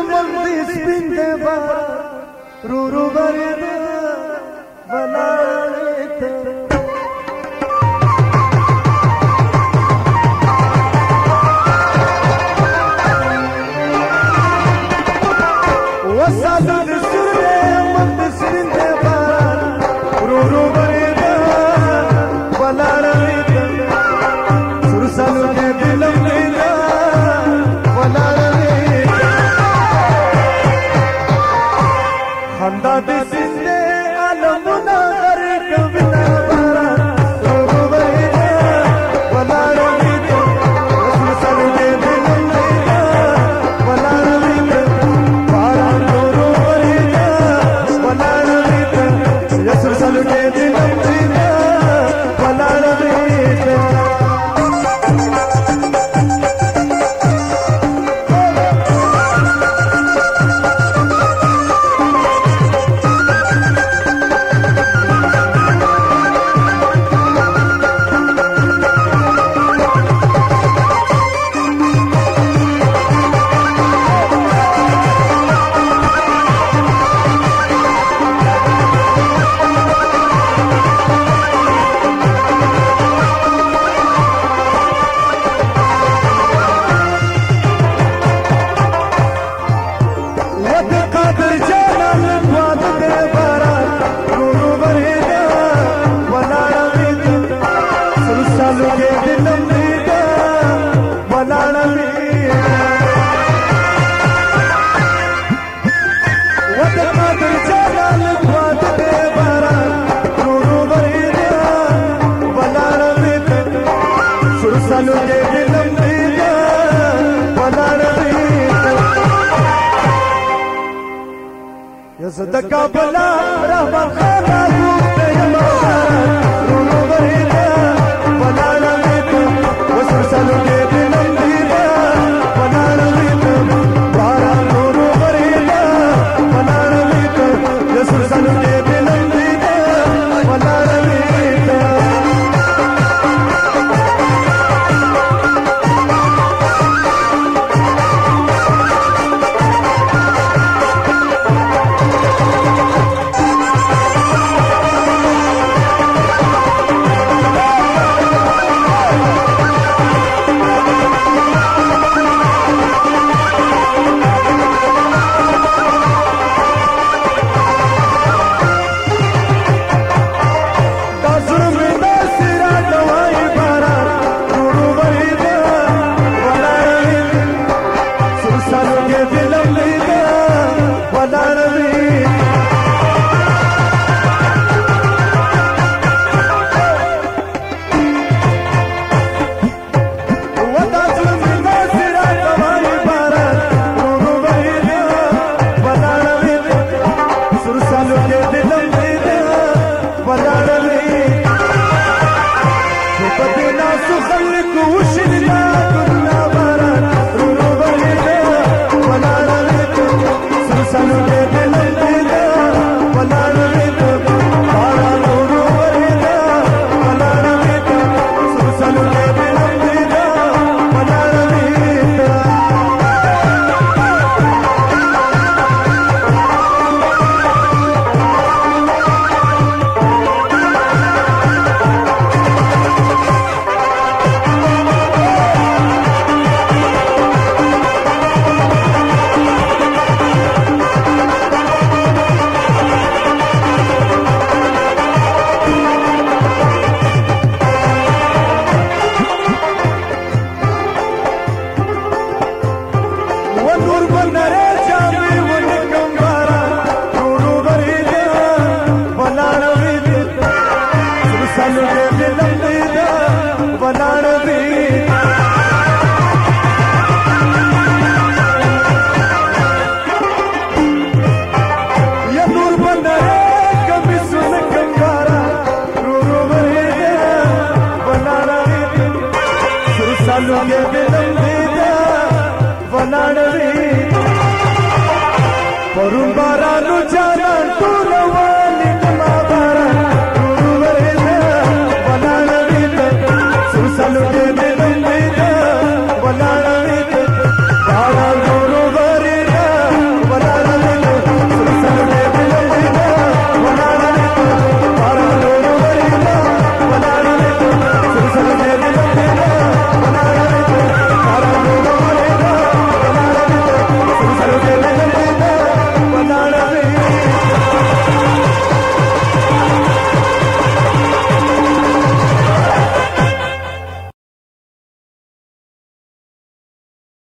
मंत्री सिंधे रूर یزدکا بلا رحمان خان راجو ته مولا ناسو خلق وشنه ¡Alumbre de la vida, volar a vivir! ¡Por un parado, charar, por!